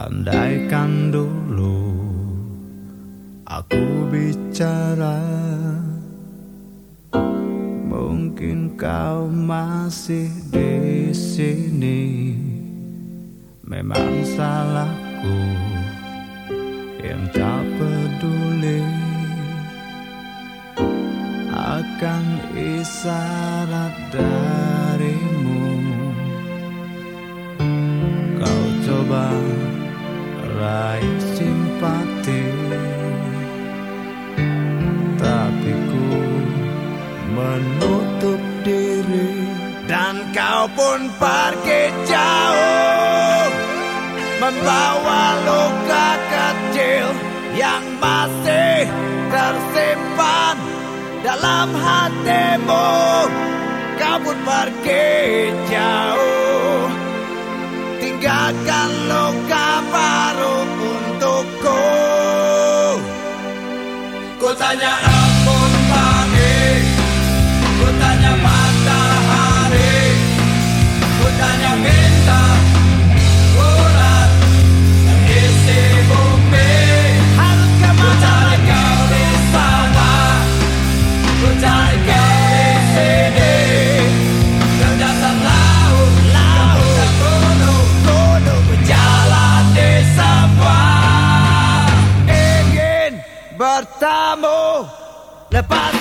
Andaikan dulu aku bicara Mungkin kau masih di sini. Memang salahku yang tak peduli Akan isyarat darimu raih simpati. Tapi ku menutup diri. Dan kau pun pergi jauh. Membawa luka kecil yang masih tersimpan dalam hatimu. Kau pun pergi jauh. Tinggalkan luka Ku de paz.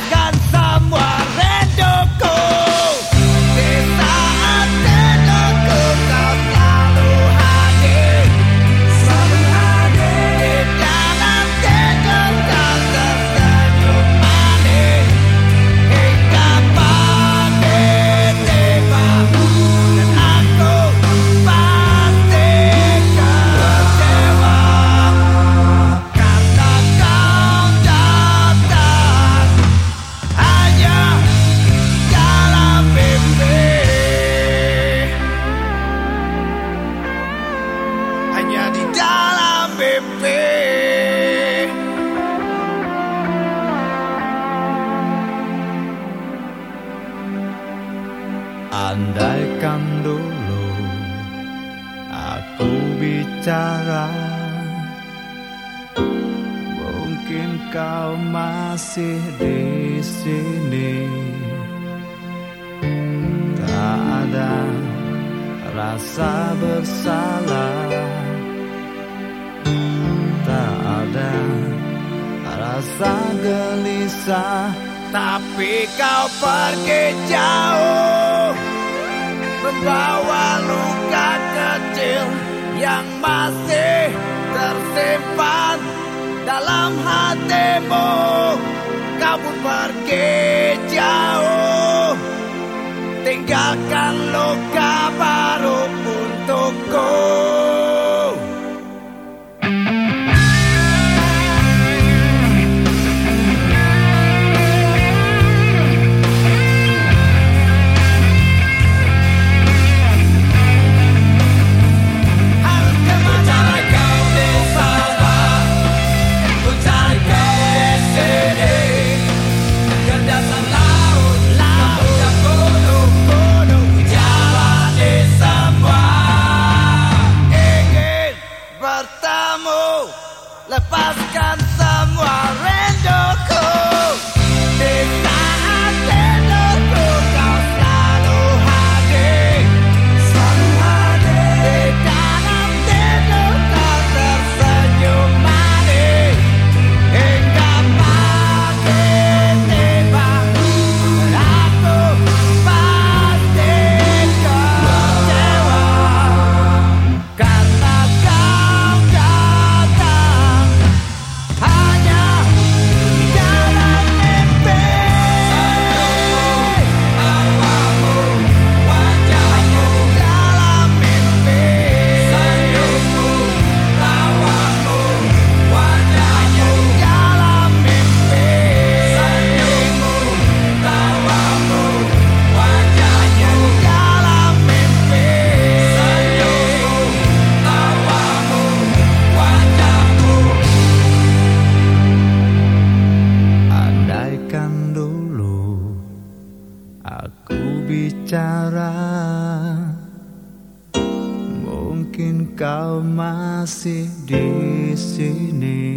Bicara Mungkin kau masih di sini. Tak ada rasa bersalah. Tak ada rasa gelisah. Tapi kau pergi jauh. Membawa luka kecil yang masih tersimpan dalam hatimu. Kau pun pergi jauh. Tinggalkan luka bicara mungkin mungkin kau masih di sini